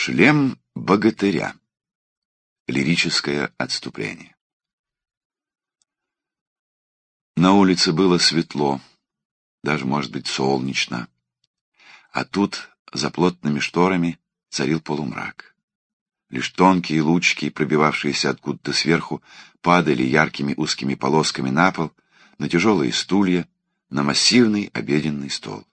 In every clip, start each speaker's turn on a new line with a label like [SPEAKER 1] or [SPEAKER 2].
[SPEAKER 1] Шлем богатыря. Лирическое отступление. На улице было светло, даже, может быть, солнечно. А тут, за плотными шторами, царил полумрак. Лишь тонкие лучики, пробивавшиеся откуда-то сверху, падали яркими узкими полосками на пол, на тяжелые стулья, на массивный обеденный стол.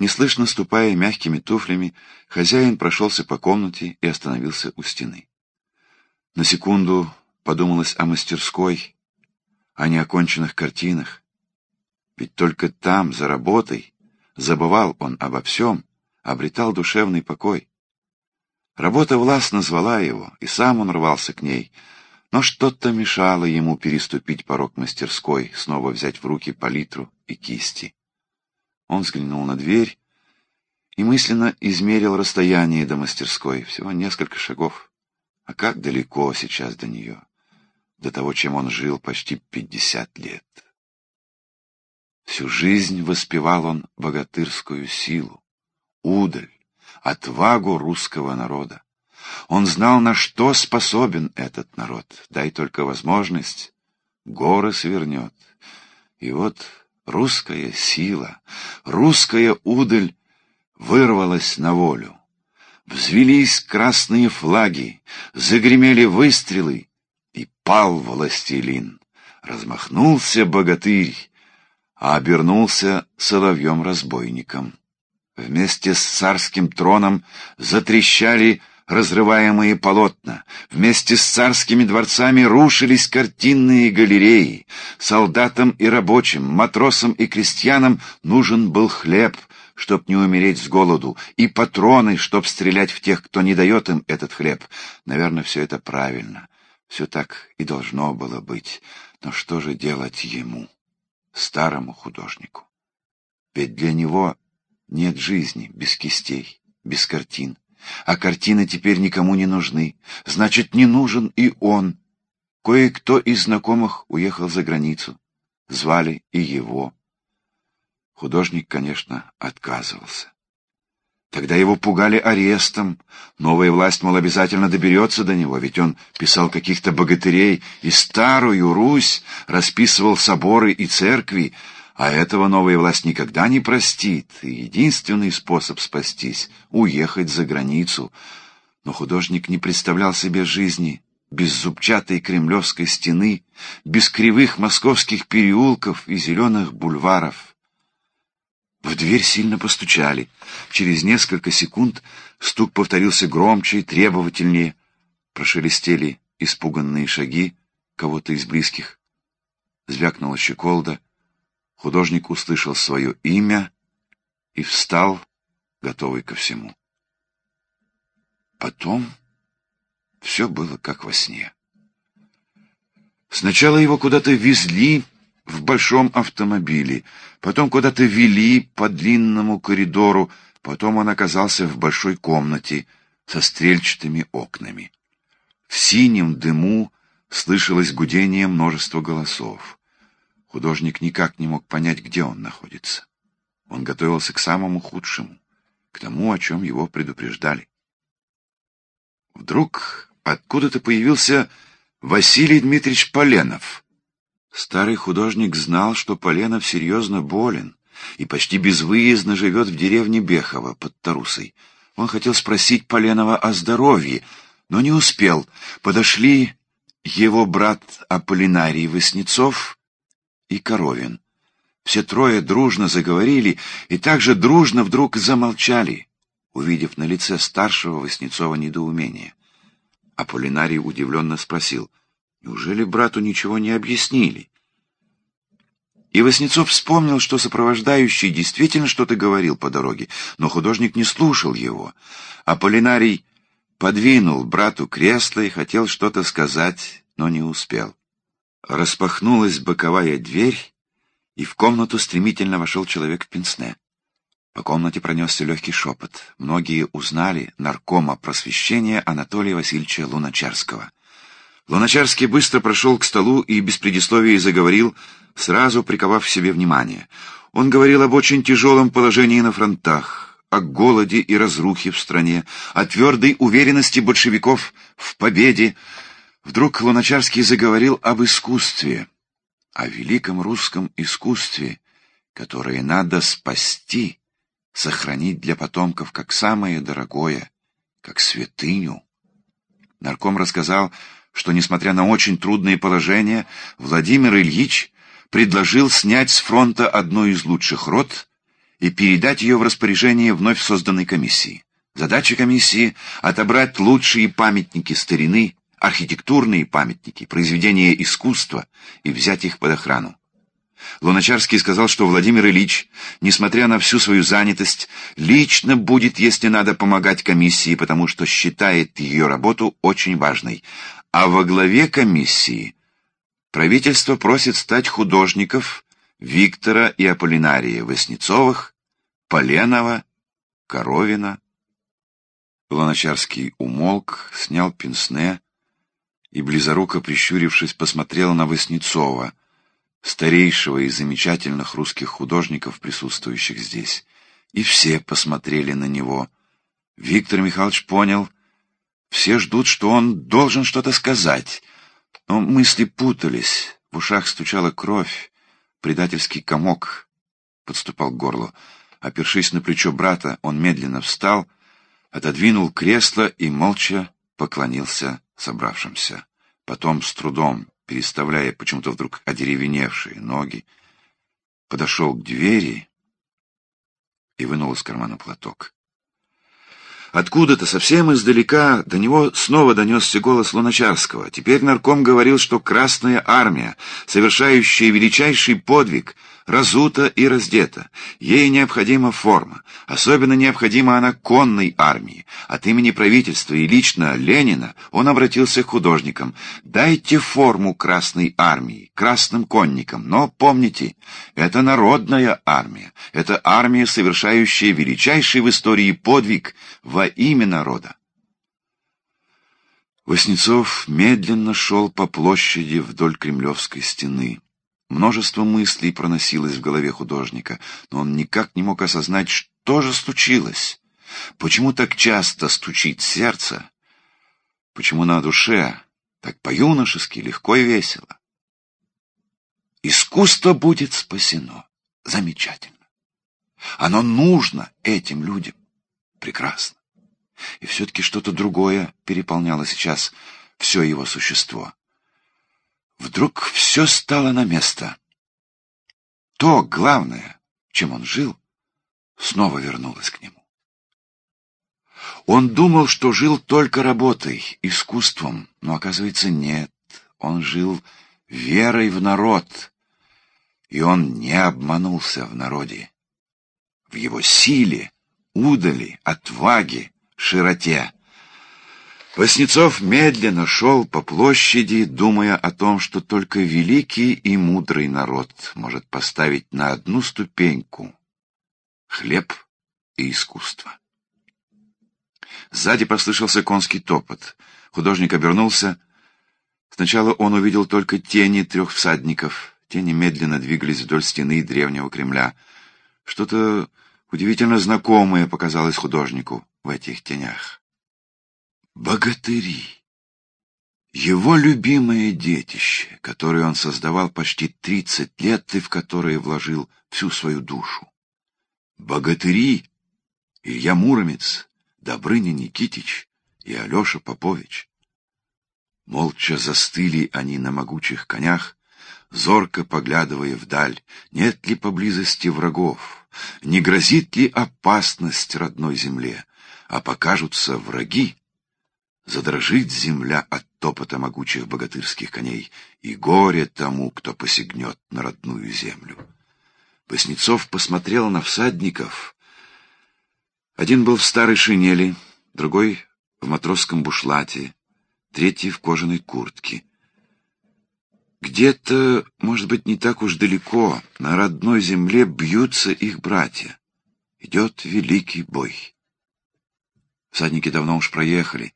[SPEAKER 1] Неслышно ступая мягкими туфлями, хозяин прошелся по комнате и остановился у стены. На секунду подумалось о мастерской, о неоконченных картинах. Ведь только там, за работой, забывал он обо всем, обретал душевный покой. Работа властно звала его, и сам он рвался к ней, но что-то мешало ему переступить порог мастерской, снова взять в руки палитру и кисти. Он взглянул на дверь и мысленно измерил расстояние до мастерской, всего несколько шагов. А как далеко сейчас до нее, до того, чем он жил почти пятьдесят лет. Всю жизнь воспевал он богатырскую силу, удаль, отвагу русского народа. Он знал, на что способен этот народ. Дай только возможность, горы свернет. И вот русская сила, русская удаль вырвалась на волю. Взвелись красные флаги, загремели выстрелы, и пал властелин. Размахнулся богатырь, а обернулся соловьем-разбойником. Вместе с царским троном затрещали разрываемые полотна. Вместе с царскими дворцами рушились картинные галереи. Солдатам и рабочим, матросам и крестьянам нужен был хлеб, чтоб не умереть с голоду, и патроны, чтоб стрелять в тех, кто не дает им этот хлеб. Наверное, все это правильно. Все так и должно было быть. Но что же делать ему, старому художнику? Ведь для него нет жизни без кистей, без картин. А картины теперь никому не нужны. Значит, не нужен и он. Кое-кто из знакомых уехал за границу. Звали и его. Художник, конечно, отказывался. Тогда его пугали арестом. Новая власть, мол, обязательно доберется до него, ведь он писал каких-то богатырей и старую Русь, расписывал соборы и церкви, а этого новая власть никогда не простит, и единственный способ спастись — уехать за границу. Но художник не представлял себе жизни без зубчатой кремлевской стены, без кривых московских переулков и зеленых бульваров. В дверь сильно постучали. Через несколько секунд стук повторился громче и требовательнее. Прошелестели испуганные шаги кого-то из близких. Звякнула щеколда — Художник услышал свое имя и встал, готовый ко всему. Потом все было как во сне. Сначала его куда-то везли в большом автомобиле, потом куда-то вели по длинному коридору, потом он оказался в большой комнате со стрельчатыми окнами. В синем дыму слышалось гудение множества голосов. Художник никак не мог понять, где он находится. Он готовился к самому худшему, к тому, о чем его предупреждали. Вдруг откуда-то появился Василий Дмитриевич Поленов. Старый художник знал, что Поленов серьезно болен и почти безвыездно живет в деревне Бехово под Тарусой. Он хотел спросить Поленова о здоровье, но не успел. Подошли его брат Аполлинарий Васнецов и Коровин. Все трое дружно заговорили и также дружно вдруг замолчали, увидев на лице старшего Васнецова недоумение. Аполлинарий удивленно спросил, неужели брату ничего не объяснили? И Васнецов вспомнил, что сопровождающий действительно что-то говорил по дороге, но художник не слушал его. Аполлинарий подвинул брату кресло и хотел что-то сказать, но не успел. Распахнулась боковая дверь, и в комнату стремительно вошел человек в пенсне. По комнате пронесся легкий шепот. Многие узнали наркома просвещения Анатолия Васильевича Луначарского. Луначарский быстро прошел к столу и без предисловия заговорил, сразу приковав к себе внимание. Он говорил об очень тяжелом положении на фронтах, о голоде и разрухе в стране, о твердой уверенности большевиков в победе, вдруг Луначарский заговорил об искусстве, о великом русском искусстве, которое надо спасти, сохранить для потомков как самое дорогое, как святыню. Нарком рассказал, что, несмотря на очень трудные положения, Владимир Ильич предложил снять с фронта одну из лучших рот и передать ее в распоряжение вновь созданной комиссии. Задача комиссии — отобрать лучшие памятники старины, архитектурные памятники, произведения искусства и взять их под охрану. Луначарский сказал, что Владимир Ильич, несмотря на всю свою занятость, лично будет, если надо, помогать комиссии, потому что считает ее работу очень важной. А во главе комиссии правительство просит стать художников Виктора и Аполлинария Васнецовых, Поленова, Коровина. Луначарский умолк, снял пенсне и, близоруко прищурившись, посмотрел на Васнецова — старейшего из замечательных русских художников, присутствующих здесь. И все посмотрели на него. Виктор Михайлович понял, все ждут, что он должен что-то сказать. Но мысли путались, в ушах стучала кровь, предательский комок подступал к горлу. Опершись на плечо брата, он медленно встал, отодвинул кресло и молча поклонился собравшимся. Потом с трудом переставляя почему-то вдруг одеревеневшие ноги, подошел к двери и вынул из кармана платок. Откуда-то, совсем издалека, до него снова донесся голос Луначарского. Теперь нарком говорил, что Красная Армия, совершающая величайший подвиг, разута и раздета. Ей необходима форма. Особенно необходима она конной армии. От имени правительства и лично Ленина он обратился к художникам. «Дайте форму Красной армии, красным конникам. Но помните, это народная армия. Это армия, совершающая величайший в истории подвиг во имя народа. Воснецов медленно шел по площади вдоль Кремлевской стены. Множество мыслей проносилось в голове художника, но он никак не мог осознать, что же случилось. Почему так часто стучит сердце? Почему на душе так по-юношески легко и весело? Искусство будет спасено. Замечательно. Оно нужно этим людям. Прекрасно. И все-таки что-то другое переполняло сейчас все его существо. Вдруг все стало на место. То главное, чем он жил, снова вернулось к нему. Он думал, что жил только работой, искусством, но, оказывается, нет. Он жил верой в народ, и он не обманулся в народе. В его силе, удали, отваге, широте. Воснецов медленно шел по площади, думая о том, что только великий и мудрый народ может поставить на одну ступеньку хлеб и искусство. Сзади послышался конский топот. Художник обернулся. Сначала он увидел только тени трех всадников. Тени медленно двигались вдоль стены древнего Кремля. Что-то удивительно знакомое показалось художнику в этих тенях. Богатыри. Его любимое детище, которое он создавал почти тридцать лет и в которое вложил всю свою душу. Богатыри Илья Муромец, Добрыня Никитич и Алеша Попович. Молча застыли они на могучих конях, зорко поглядывая вдаль, нет ли поблизости врагов, не грозит ли опасность родной земле а покажутся враги, задрожит земля от топота могучих богатырских коней, и горе тому, кто посягнет на родную землю. Поснецов посмотрел на всадников. Один был в старой шинели, другой — в матросском бушлате, третий — в кожаной куртке. Где-то, может быть, не так уж далеко, на родной земле бьются их братья. Идет великий бой. Всадники давно уж проехали,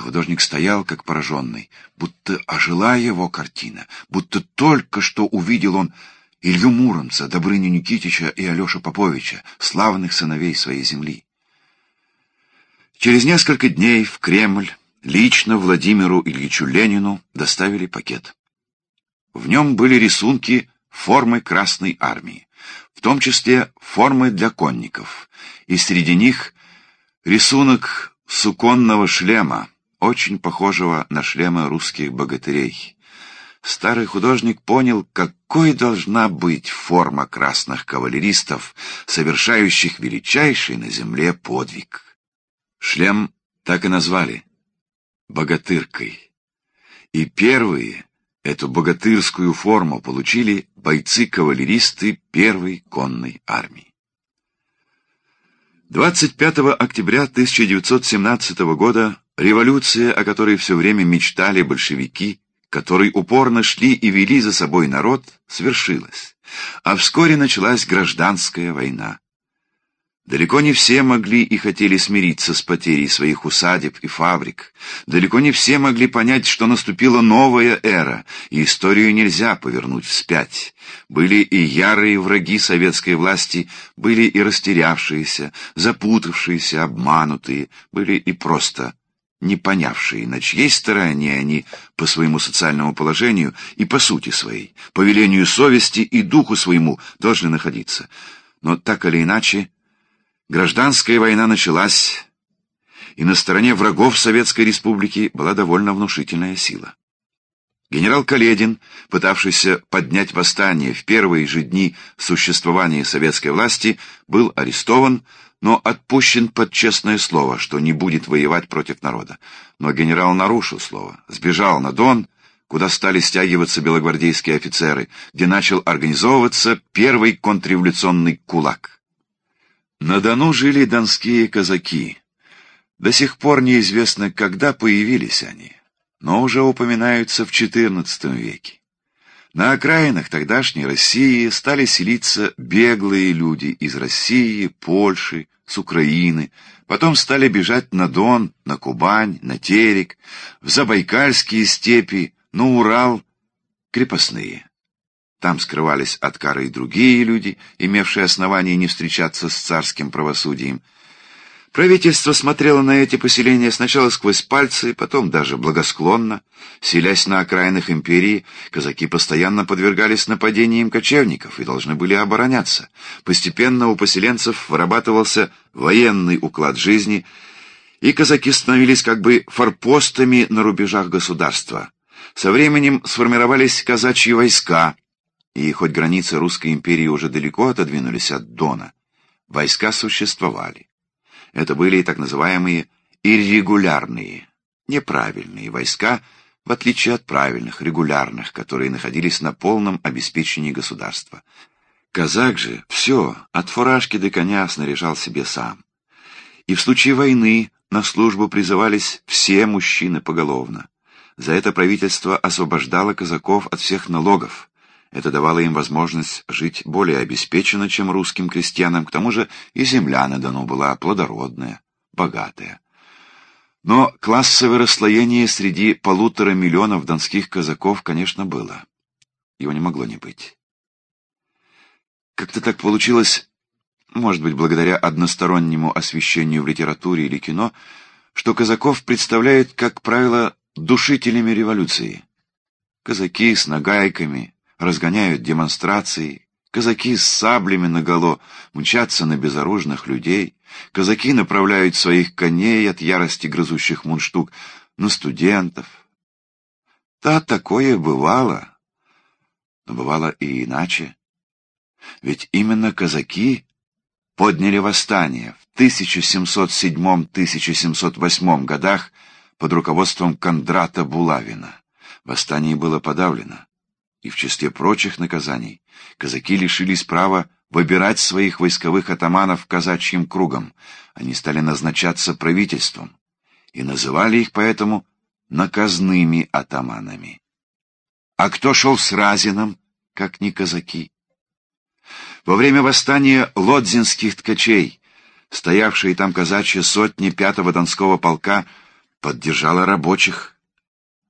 [SPEAKER 1] художник стоял, как пораженный, будто ожила его картина, будто только что увидел он Илью Муромца, Добрыню Никитича и Алешу Поповича, славных сыновей своей земли. Через несколько дней в Кремль лично Владимиру Ильичу Ленину доставили пакет. В нем были рисунки формы Красной Армии, в том числе формы для конников, и среди них рисунок суконного шлема, очень похожего на шлемы русских богатырей. Старый художник понял, какой должна быть форма красных кавалеристов, совершающих величайший на земле подвиг. Шлем так и назвали — богатыркой. И первые эту богатырскую форму получили бойцы-кавалеристы первой конной армии. 25 октября 1917 года революция, о которой все время мечтали большевики, которой упорно шли и вели за собой народ, свершилась, а вскоре началась гражданская война. Далеко не все могли и хотели смириться с потерей своих усадеб и фабрик. Далеко не все могли понять, что наступила новая эра, и историю нельзя повернуть вспять. Были и ярые враги советской власти, были и растерявшиеся, запутавшиеся, обманутые, были и просто не понявшие, на чьей стороне они по своему социальному положению и по сути своей, по велению совести и духу своему должны находиться. Но так или иначе, Гражданская война началась, и на стороне врагов Советской Республики была довольно внушительная сила. Генерал Каледин, пытавшийся поднять восстание в первые же дни существования советской власти, был арестован, но отпущен под честное слово, что не будет воевать против народа. Но генерал нарушил слово, сбежал на Дон, куда стали стягиваться белогвардейские офицеры, где начал организовываться первый контрреволюционный кулак. На Дону жили донские казаки. До сих пор неизвестно, когда появились они, но уже упоминаются в XIV веке. На окраинах тогдашней России стали селиться беглые люди из России, Польши, с Украины, потом стали бежать на Дон, на Кубань, на Терек, в Забайкальские степи, на Урал, крепостные. Там скрывались от кары и другие люди, имевшие основания не встречаться с царским правосудием. Правительство смотрело на эти поселения сначала сквозь пальцы, потом даже благосклонно. Селясь на окраинах империи, казаки постоянно подвергались нападениям кочевников и должны были обороняться. Постепенно у поселенцев вырабатывался военный уклад жизни, и казаки становились как бы форпостами на рубежах государства. Со временем сформировались казачьи войска — и хоть границы Русской империи уже далеко отодвинулись от Дона, войска существовали. Это были так называемые иррегулярные, неправильные войска, в отличие от правильных, регулярных, которые находились на полном обеспечении государства. Казак же все, от фуражки до коня снаряжал себе сам. И в случае войны на службу призывались все мужчины поголовно. За это правительство освобождало казаков от всех налогов, это давало им возможность жить более обеспеченно, чем русским крестьянам, к тому же и земля на Дону была плодородная, богатая. Но классовое расслоение среди полутора миллионов донских казаков, конечно, было. Его не могло не быть. Как-то так получилось, может быть, благодаря одностороннему освещению в литературе или кино, что казаков представляют, как правило, душителями революции. Казаки с нагайками, разгоняют демонстрации, казаки с саблями наголо мчатся на безоружных людей, казаки направляют своих коней от ярости грызущих мундштук на студентов. Да, такое бывало, но бывало и иначе. Ведь именно казаки подняли восстание в 1707-1708 годах под руководством Кондрата Булавина. Восстание было подавлено и в числе прочих наказаний казаки лишились права выбирать своих войсковых атаманов казачьим кругом, они стали назначаться правительством, и называли их поэтому наказными атаманами. А кто шел с Разином, как не казаки? Во время восстания лодзинских ткачей, стоявшие там казачьи сотни пятого Донского полка, поддержала рабочих,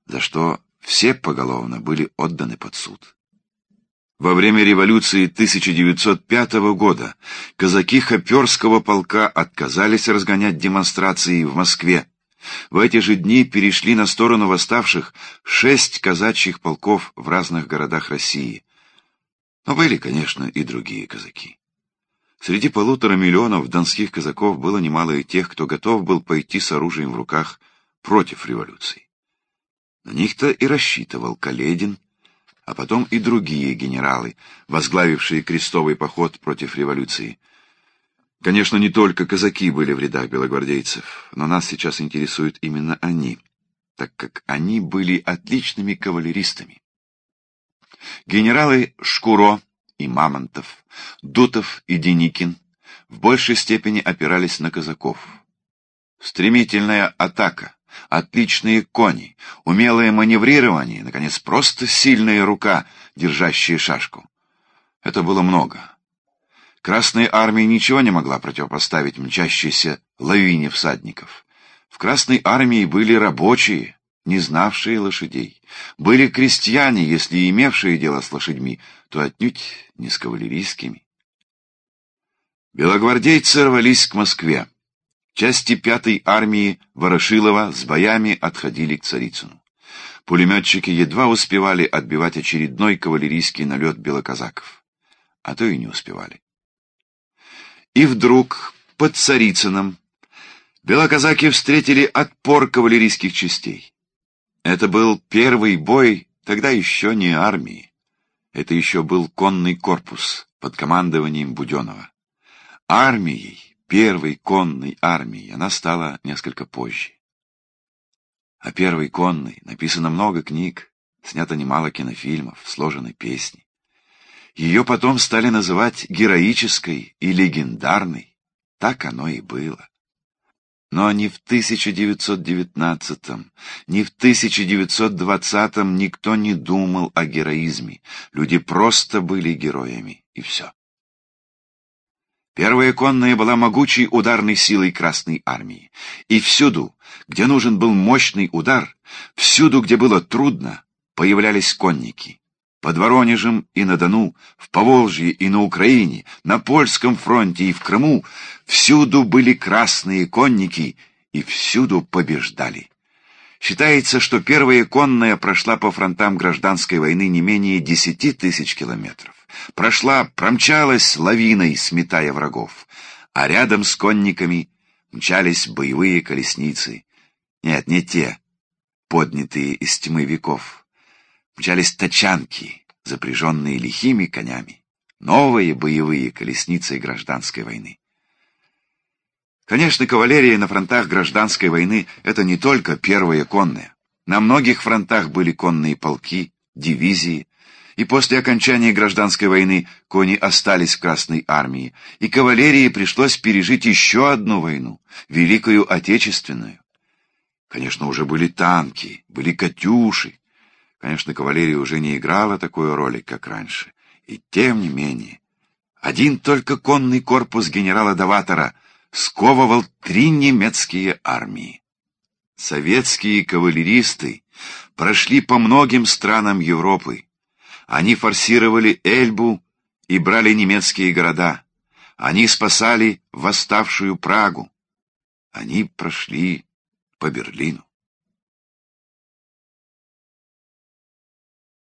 [SPEAKER 1] за что все поголовно были отданы под суд. Во время революции 1905 года казаки Хоперского полка отказались разгонять демонстрации в Москве. В эти же дни перешли на сторону восставших шесть казачьих полков в разных городах России. Но были, конечно, и другие казаки. Среди полутора миллионов донских казаков было немало и тех, кто готов был пойти с оружием в руках против революции. На них-то и рассчитывал Каледин, а потом и другие генералы, возглавившие крестовый поход против революции. Конечно, не только казаки были в рядах белогвардейцев, но нас сейчас интересуют именно они, так как они были отличными кавалеристами. Генералы Шкуро и Мамонтов, Дутов и Деникин в большей степени опирались на казаков. Стремительная атака, Отличные кони, умелое маневрирование, наконец, просто сильная рука, держащая шашку. Это было много. Красная армия ничего не могла противопоставить мчащейся лавине всадников. В Красной армии были рабочие, не знавшие лошадей. Были крестьяне, если имевшие дело с лошадьми, то отнюдь не с кавалерийскими. Белогвардейцы рвались к Москве. Части пятой армии Ворошилова с боями отходили к Царицыну. Пулеметчики едва успевали отбивать очередной кавалерийский налет белоказаков. А то и не успевали. И вдруг под Царицыном белоказаки встретили отпор кавалерийских частей. Это был первый бой, тогда еще не армии. Это еще был конный корпус под командованием Буденова. Армией первой конной армии она стала несколько позже. О первой конной написано много книг, снято немало кинофильмов, сложены песни. Ее потом стали называть героической и легендарной. Так оно и было. Но ни в 1919, ни в 1920 никто не думал о героизме. Люди просто были героями, и все. Первая конная была могучей ударной силой Красной Армии. И всюду, где нужен был мощный удар, всюду, где было трудно, появлялись конники. Под Воронежем и на Дону, в Поволжье и на Украине, на Польском фронте и в Крыму, всюду были красные конники и всюду побеждали. Считается, что первая конная прошла по фронтам гражданской войны не менее десяти тысяч километров прошла, промчалась лавиной, сметая врагов, а рядом с конниками мчались боевые колесницы. Нет, не те, поднятые из тьмы веков. Мчались тачанки, запряженные лихими конями, новые боевые колесницы гражданской войны. Конечно, кавалерия на фронтах гражданской войны — это не только первая конная. На многих фронтах были конные полки, дивизии, и после окончания гражданской войны кони остались в Красной армии, и кавалерии пришлось пережить еще одну войну, Великую Отечественную. Конечно, уже были танки, были «Катюши». Конечно, кавалерия уже не играла такой роли, как раньше. И тем не менее, один только конный корпус генерала Даватора сковывал три немецкие армии. Советские кавалеристы прошли по многим странам Европы, они форсировали Эльбу и брали немецкие города. Они спасали восставшую Прагу. Они прошли по Берлину.